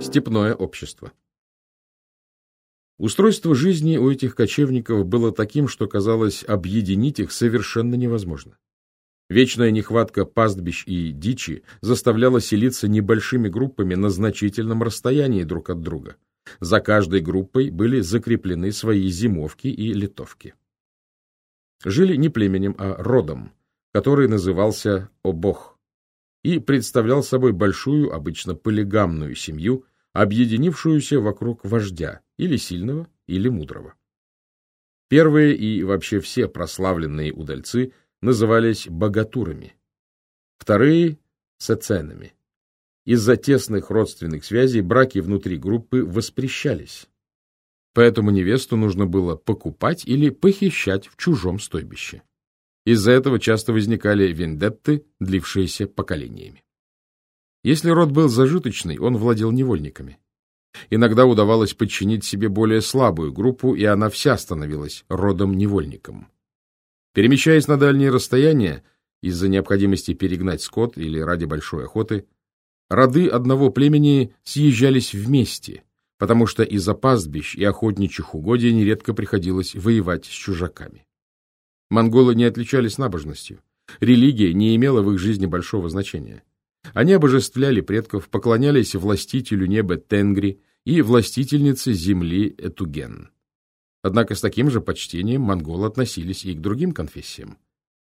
Степное общество. Устройство жизни у этих кочевников было таким, что казалось, объединить их совершенно невозможно. Вечная нехватка пастбищ и дичи заставляла селиться небольшими группами на значительном расстоянии друг от друга. За каждой группой были закреплены свои зимовки и литовки. Жили не племенем, а родом, который назывался Обох и представлял собой большую, обычно полигамную семью, объединившуюся вокруг вождя, или сильного, или мудрого. Первые и вообще все прославленные удальцы назывались богатурами, вторые – сеценами. Из-за тесных родственных связей браки внутри группы воспрещались, поэтому невесту нужно было покупать или похищать в чужом стойбище. Из-за этого часто возникали вендетты, длившиеся поколениями. Если род был зажиточный, он владел невольниками. Иногда удавалось подчинить себе более слабую группу, и она вся становилась родом-невольником. Перемещаясь на дальние расстояния, из-за необходимости перегнать скот или ради большой охоты, роды одного племени съезжались вместе, потому что из-за пастбищ и охотничьих угодий нередко приходилось воевать с чужаками. Монголы не отличались набожностью. Религия не имела в их жизни большого значения. Они обожествляли предков, поклонялись властителю неба Тенгри и властительнице земли Этуген. Однако с таким же почтением монголы относились и к другим конфессиям.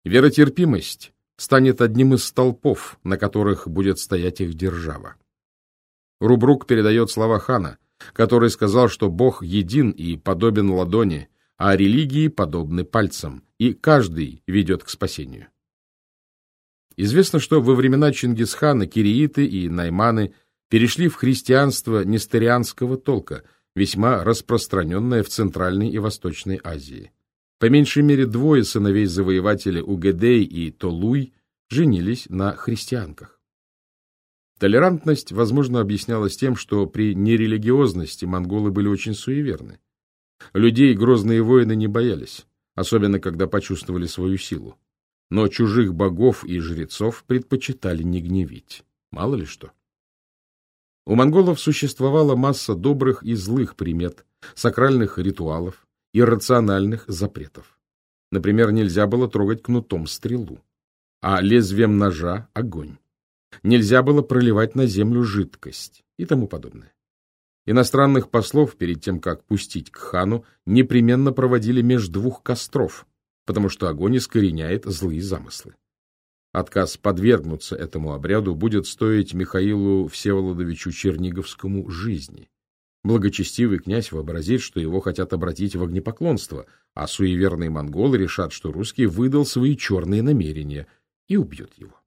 Веротерпимость станет одним из столпов, на которых будет стоять их держава. Рубрук передает слова хана, который сказал, что Бог един и подобен ладони, а религии подобны пальцам, и каждый ведет к спасению. Известно, что во времена Чингисхана кирииты и найманы перешли в христианство нестерианского толка, весьма распространенное в Центральной и Восточной Азии. По меньшей мере двое сыновей завоевателя Угедей и Толуй женились на христианках. Толерантность, возможно, объяснялась тем, что при нерелигиозности монголы были очень суеверны. Людей грозные воины не боялись, особенно когда почувствовали свою силу но чужих богов и жрецов предпочитали не гневить. Мало ли что. У монголов существовала масса добрых и злых примет, сакральных ритуалов, и рациональных запретов. Например, нельзя было трогать кнутом стрелу, а лезвием ножа — огонь. Нельзя было проливать на землю жидкость и тому подобное. Иностранных послов перед тем, как пустить к хану, непременно проводили меж двух костров, потому что огонь искореняет злые замыслы. Отказ подвергнуться этому обряду будет стоить Михаилу Всеволодовичу Черниговскому жизни. Благочестивый князь вообразит, что его хотят обратить в огнепоклонство, а суеверные монголы решат, что русский выдал свои черные намерения и убьют его.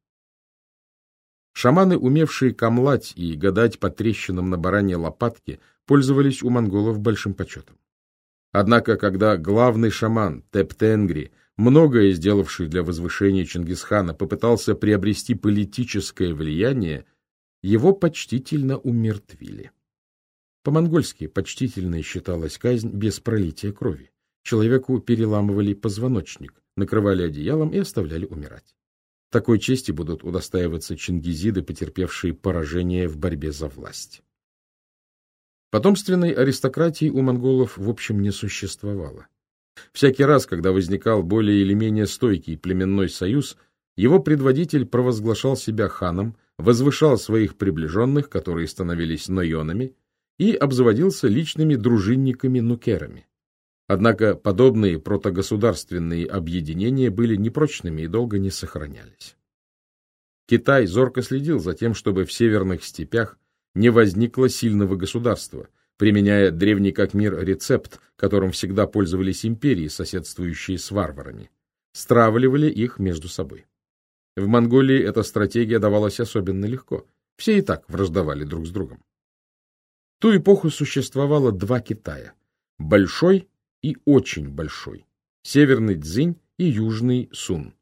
Шаманы, умевшие камлать и гадать по трещинам на бараньей лопатке, пользовались у монголов большим почетом. Однако, когда главный шаман Тептенгри, многое сделавший для возвышения Чингисхана, попытался приобрести политическое влияние, его почтительно умертвили. По-монгольски почтительной считалась казнь без пролития крови. Человеку переламывали позвоночник, накрывали одеялом и оставляли умирать. Такой чести будут удостаиваться чингизиды, потерпевшие поражение в борьбе за власть. Потомственной аристократии у монголов в общем не существовало. Всякий раз, когда возникал более или менее стойкий племенной союз, его предводитель провозглашал себя ханом, возвышал своих приближенных, которые становились нойонами, и обзаводился личными дружинниками-нукерами. Однако подобные протогосударственные объединения были непрочными и долго не сохранялись. Китай зорко следил за тем, чтобы в северных степях не возникло сильного государства, применяя древний как мир рецепт, которым всегда пользовались империи, соседствующие с варварами. Стравливали их между собой. В Монголии эта стратегия давалась особенно легко. Все и так враждовали друг с другом. В ту эпоху существовало два Китая – большой и очень большой, северный Цзинь и южный Сун.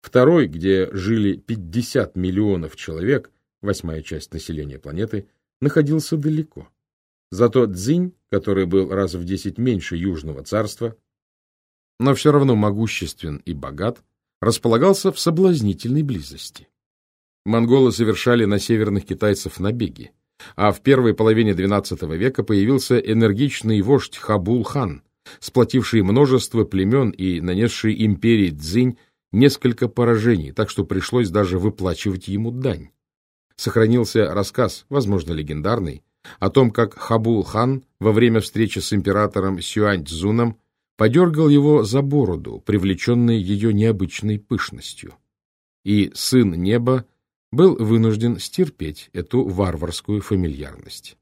Второй, где жили 50 миллионов человек, восьмая часть населения планеты, находился далеко. Зато Цзинь, который был раз в десять меньше Южного царства, но все равно могуществен и богат, располагался в соблазнительной близости. Монголы совершали на северных китайцев набеги. а в первой половине XII века появился энергичный вождь Хабул-хан, сплотивший множество племен и нанесший империи Цзинь несколько поражений, так что пришлось даже выплачивать ему дань. Сохранился рассказ, возможно, легендарный, о том, как Хабул-хан во время встречи с императором Сюань-Цзуном подергал его за бороду, привлеченный ее необычной пышностью. И сын неба был вынужден стерпеть эту варварскую фамильярность.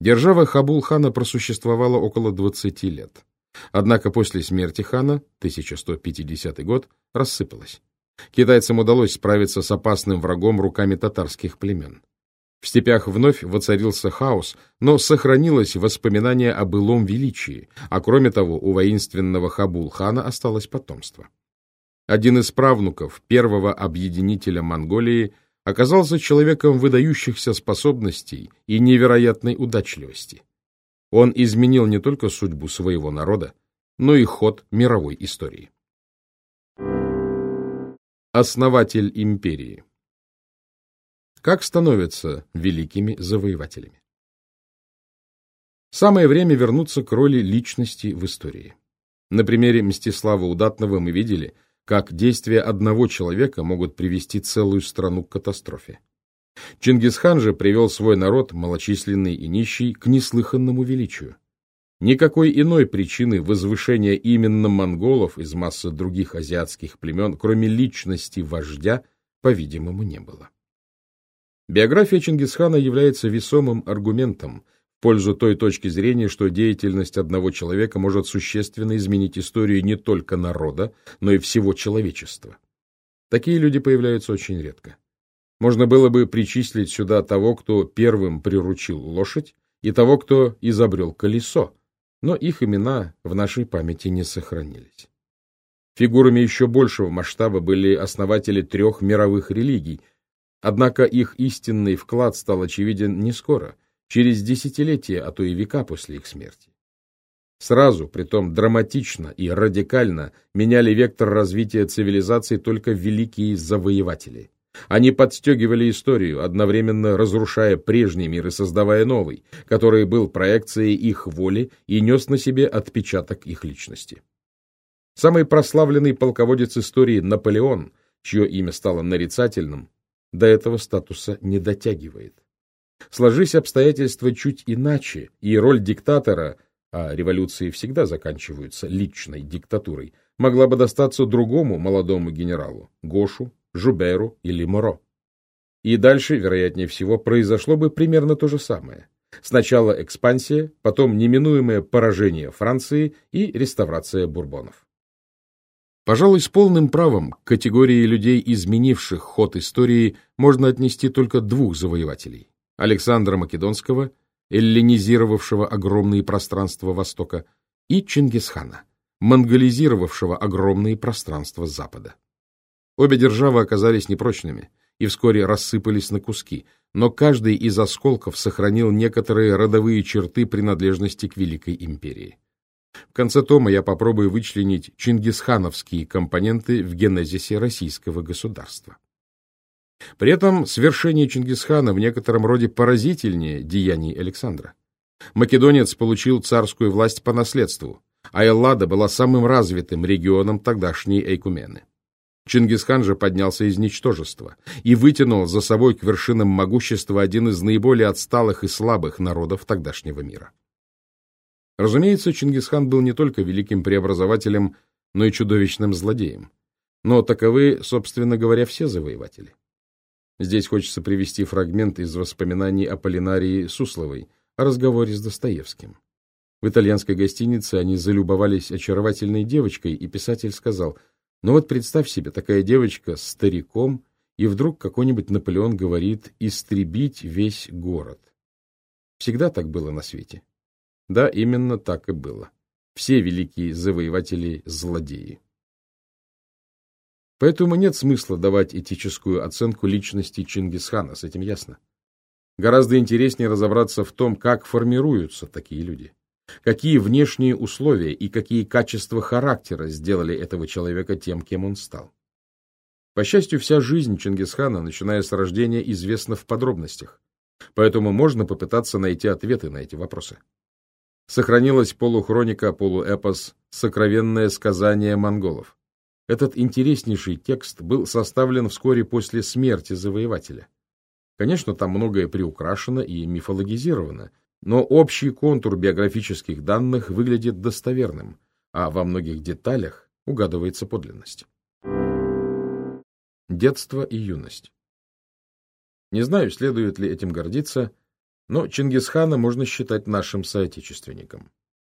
Держава Хабул-хана просуществовала около 20 лет. Однако после смерти хана, 1150 год, рассыпалась. Китайцам удалось справиться с опасным врагом руками татарских племен. В степях вновь воцарился хаос, но сохранилось воспоминание о былом величии, а кроме того у воинственного Хабул-хана осталось потомство. Один из правнуков первого объединителя Монголии оказался человеком выдающихся способностей и невероятной удачливости. Он изменил не только судьбу своего народа, но и ход мировой истории. Основатель империи как становятся великими завоевателями? Самое время вернуться к роли личности в истории. На примере Мстислава Удатного мы видели, как действия одного человека могут привести целую страну к катастрофе. Чингисхан же привел свой народ, малочисленный и нищий, к неслыханному величию. Никакой иной причины возвышения именно монголов из массы других азиатских племен, кроме личности вождя, по-видимому, не было. Биография Чингисхана является весомым аргументом в пользу той точки зрения, что деятельность одного человека может существенно изменить историю не только народа, но и всего человечества. Такие люди появляются очень редко. Можно было бы причислить сюда того, кто первым приручил лошадь, и того, кто изобрел колесо, но их имена в нашей памяти не сохранились. Фигурами еще большего масштаба были основатели трех мировых религий – Однако их истинный вклад стал очевиден не скоро, через десятилетия, а то и века после их смерти. Сразу, притом драматично и радикально, меняли вектор развития цивилизации только великие завоеватели. Они подстегивали историю, одновременно разрушая прежний мир и создавая новый, который был проекцией их воли и нес на себе отпечаток их личности. Самый прославленный полководец истории Наполеон, чье имя стало нарицательным, до этого статуса не дотягивает. Сложись обстоятельства чуть иначе, и роль диктатора, а революции всегда заканчиваются личной диктатурой, могла бы достаться другому молодому генералу, Гошу, Жуберу или Моро. И дальше, вероятнее всего, произошло бы примерно то же самое. Сначала экспансия, потом неминуемое поражение Франции и реставрация бурбонов. Пожалуй, с полным правом к категории людей, изменивших ход истории, можно отнести только двух завоевателей. Александра Македонского, эллинизировавшего огромные пространства Востока, и Чингисхана, монголизировавшего огромные пространства Запада. Обе державы оказались непрочными и вскоре рассыпались на куски, но каждый из осколков сохранил некоторые родовые черты принадлежности к Великой империи. В конце тома я попробую вычленить чингисхановские компоненты в генезисе российского государства. При этом свершение Чингисхана в некотором роде поразительнее деяний Александра. Македонец получил царскую власть по наследству, а Эллада была самым развитым регионом тогдашней Эйкумены. Чингисхан же поднялся из ничтожества и вытянул за собой к вершинам могущества один из наиболее отсталых и слабых народов тогдашнего мира. Разумеется, Чингисхан был не только великим преобразователем, но и чудовищным злодеем. Но таковы, собственно говоря, все завоеватели. Здесь хочется привести фрагмент из воспоминаний о Полинарии Сусловой о разговоре с Достоевским. В итальянской гостинице они залюбовались очаровательной девочкой, и писатель сказал, «Ну вот представь себе, такая девочка с стариком, и вдруг какой-нибудь Наполеон говорит «истребить весь город». Всегда так было на свете. Да, именно так и было. Все великие завоеватели – злодеи. Поэтому нет смысла давать этическую оценку личности Чингисхана, с этим ясно. Гораздо интереснее разобраться в том, как формируются такие люди. Какие внешние условия и какие качества характера сделали этого человека тем, кем он стал. По счастью, вся жизнь Чингисхана, начиная с рождения, известна в подробностях. поэтому можно попытаться найти ответы на эти вопросы. Сохранилась полухроника, полуэпос «Сокровенное сказание монголов». Этот интереснейший текст был составлен вскоре после смерти завоевателя. Конечно, там многое приукрашено и мифологизировано, но общий контур биографических данных выглядит достоверным, а во многих деталях угадывается подлинность. Детство и юность Не знаю, следует ли этим гордиться, но Чингисхана можно считать нашим соотечественником.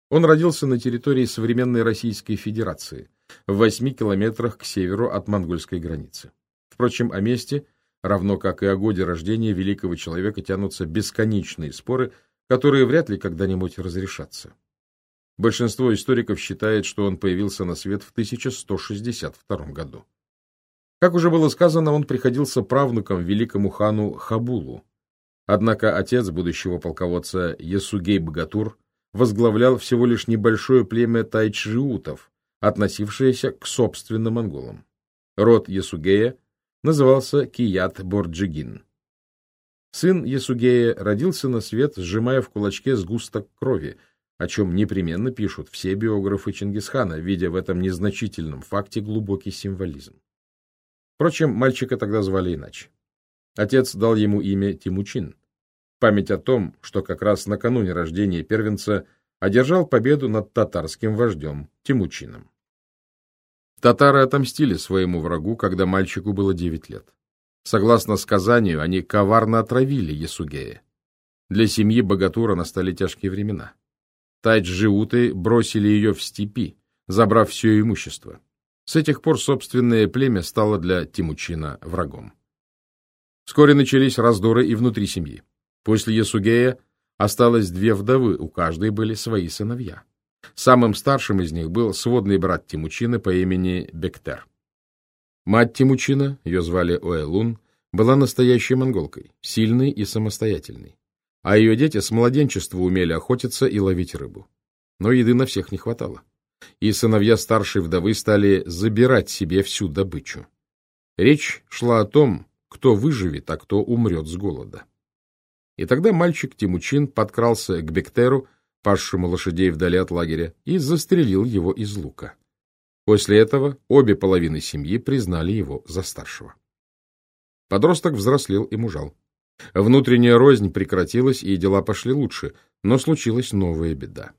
Он родился на территории современной Российской Федерации, в восьми километрах к северу от монгольской границы. Впрочем, о месте, равно как и о годе рождения великого человека, тянутся бесконечные споры, которые вряд ли когда-нибудь разрешатся. Большинство историков считает, что он появился на свет в 1162 году. Как уже было сказано, он приходился правнуком великому хану Хабулу, Однако отец будущего полководца Ясугей Богатур возглавлял всего лишь небольшое племя тайчжиутов, относившееся к собственным монголам. Род Ясугея назывался Кият Борджигин. Сын Ясугея родился на свет, сжимая в кулачке сгусток крови, о чем непременно пишут все биографы Чингисхана, видя в этом незначительном факте глубокий символизм. Впрочем, мальчика тогда звали иначе. Отец дал ему имя Тимучин, память о том, что как раз накануне рождения первенца одержал победу над татарским вождем Тимучином. Татары отомстили своему врагу, когда мальчику было девять лет. Согласно сказанию, они коварно отравили Ясугея. Для семьи Богатура настали тяжкие времена. Тайдж-Жиуты бросили ее в степи, забрав все имущество. С этих пор собственное племя стало для Тимучина врагом. Вскоре начались раздоры и внутри семьи. После Ясугея осталось две вдовы, у каждой были свои сыновья. Самым старшим из них был сводный брат Тимучина по имени Бектер. Мать Тимучина, ее звали Уэлун, была настоящей монголкой, сильной и самостоятельной. А ее дети с младенчества умели охотиться и ловить рыбу. Но еды на всех не хватало. И сыновья старшей вдовы стали забирать себе всю добычу. Речь шла о том, кто выживет, а кто умрет с голода. И тогда мальчик Тимучин подкрался к Бектеру, пасшему лошадей вдали от лагеря, и застрелил его из лука. После этого обе половины семьи признали его за старшего. Подросток взрослел и мужал. Внутренняя рознь прекратилась, и дела пошли лучше, но случилась новая беда.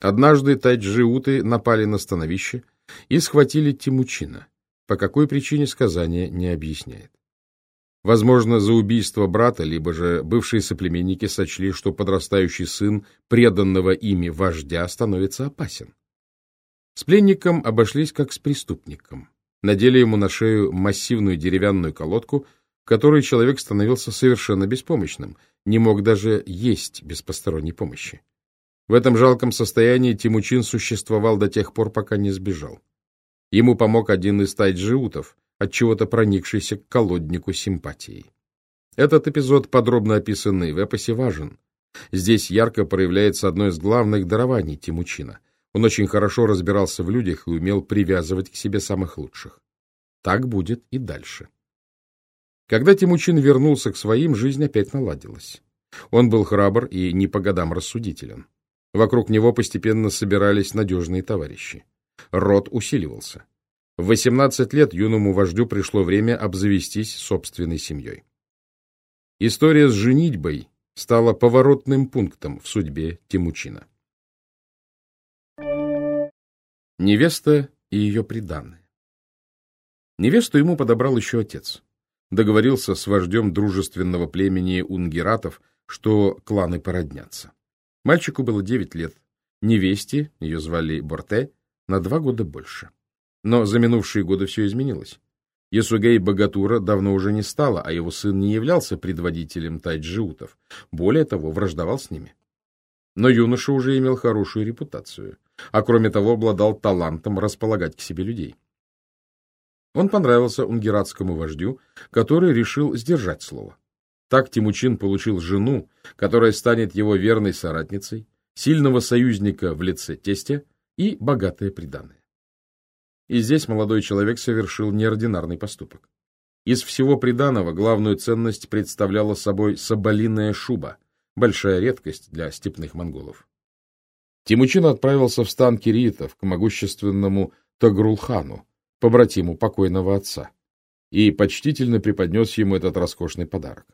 Однажды тайджиуты напали на становище и схватили Тимучина. По какой причине сказание не объясняет. Возможно, за убийство брата, либо же бывшие соплеменники сочли, что подрастающий сын преданного ими вождя становится опасен. С пленником обошлись как с преступником. Надели ему на шею массивную деревянную колодку, в которой человек становился совершенно беспомощным, не мог даже есть без посторонней помощи. В этом жалком состоянии Тимучин существовал до тех пор, пока не сбежал. Ему помог один из тайджиутов, отчего-то проникшийся к колоднику симпатией. Этот эпизод, подробно описанный в эпосе, важен. Здесь ярко проявляется одно из главных дарований Тимучина. Он очень хорошо разбирался в людях и умел привязывать к себе самых лучших. Так будет и дальше. Когда Тимучин вернулся к своим, жизнь опять наладилась. Он был храбр и не по годам рассудителен. Вокруг него постепенно собирались надежные товарищи. Род усиливался. В 18 лет юному вождю пришло время обзавестись собственной семьей. История с женитьбой стала поворотным пунктом в судьбе Тимучина. Невеста и ее приданное. Невесту ему подобрал еще отец. Договорился с вождем дружественного племени унгератов, что кланы породнятся. Мальчику было девять лет. Невесте, ее звали Борте, на два года больше. Но за минувшие годы все изменилось. Ясугей Богатура давно уже не стало, а его сын не являлся предводителем тайджиутов. Более того, враждовал с ними. Но юноша уже имел хорошую репутацию, а кроме того обладал талантом располагать к себе людей. Он понравился унгератскому вождю, который решил сдержать слово. Так Тимучин получил жену, которая станет его верной соратницей, сильного союзника в лице тестя и богатое приданое. И здесь молодой человек совершил неординарный поступок. Из всего приданого главную ценность представляла собой соболиная шуба, большая редкость для степных монголов. Тимучин отправился в стан киритов к могущественному Тагрулхану, побратиму покойного отца, и почтительно преподнес ему этот роскошный подарок.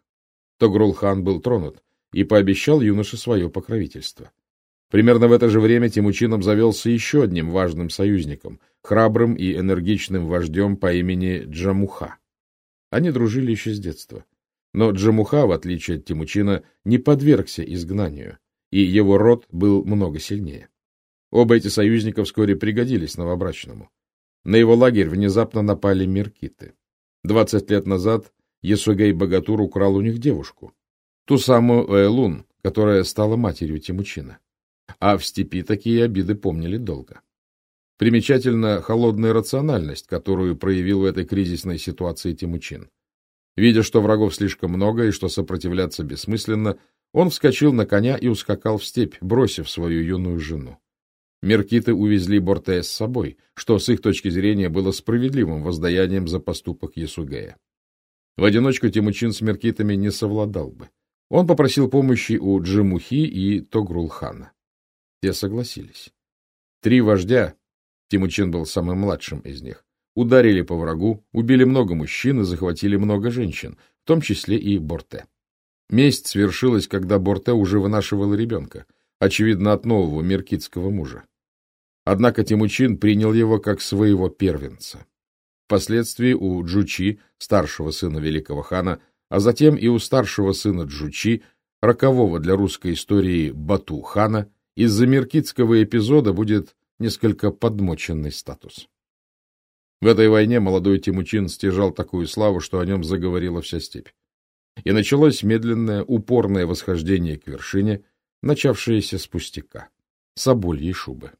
Тогрулхан был тронут и пообещал юноше свое покровительство. Примерно в это же время Тимучин обзавелся еще одним важным союзником, храбрым и энергичным вождем по имени Джамуха. Они дружили еще с детства. Но Джамуха, в отличие от Тимучина, не подвергся изгнанию, и его род был много сильнее. Оба эти союзника вскоре пригодились новобрачному. На его лагерь внезапно напали меркиты. Двадцать лет назад Ясугей Богатур украл у них девушку, ту самую Эйлун, которая стала матерью Тимучина. А в степи такие обиды помнили долго. Примечательна холодная рациональность, которую проявил в этой кризисной ситуации Тимучин. Видя, что врагов слишком много и что сопротивляться бессмысленно, он вскочил на коня и ускакал в степь, бросив свою юную жену. Меркиты увезли Борте с собой, что с их точки зрения было справедливым воздаянием за поступок Ясугея. В одиночку Тимучин с меркитами не совладал бы. Он попросил помощи у Джимухи и Тогрулхана. Те согласились. Три вождя Тимучин был самым младшим из них. Ударили по врагу, убили много мужчин и захватили много женщин, в том числе и Борте. Месть свершилась, когда Борте уже вынашивал ребенка, очевидно, от нового меркитского мужа. Однако Тимучин принял его как своего первенца. Впоследствии у Джучи, старшего сына великого хана, а затем и у старшего сына Джучи, рокового для русской истории Бату хана, из-за меркитского эпизода будет несколько подмоченный статус. В этой войне молодой Тимучин стяжал такую славу, что о нем заговорила вся степь. И началось медленное, упорное восхождение к вершине, начавшееся с пустяка, с обольей шубы.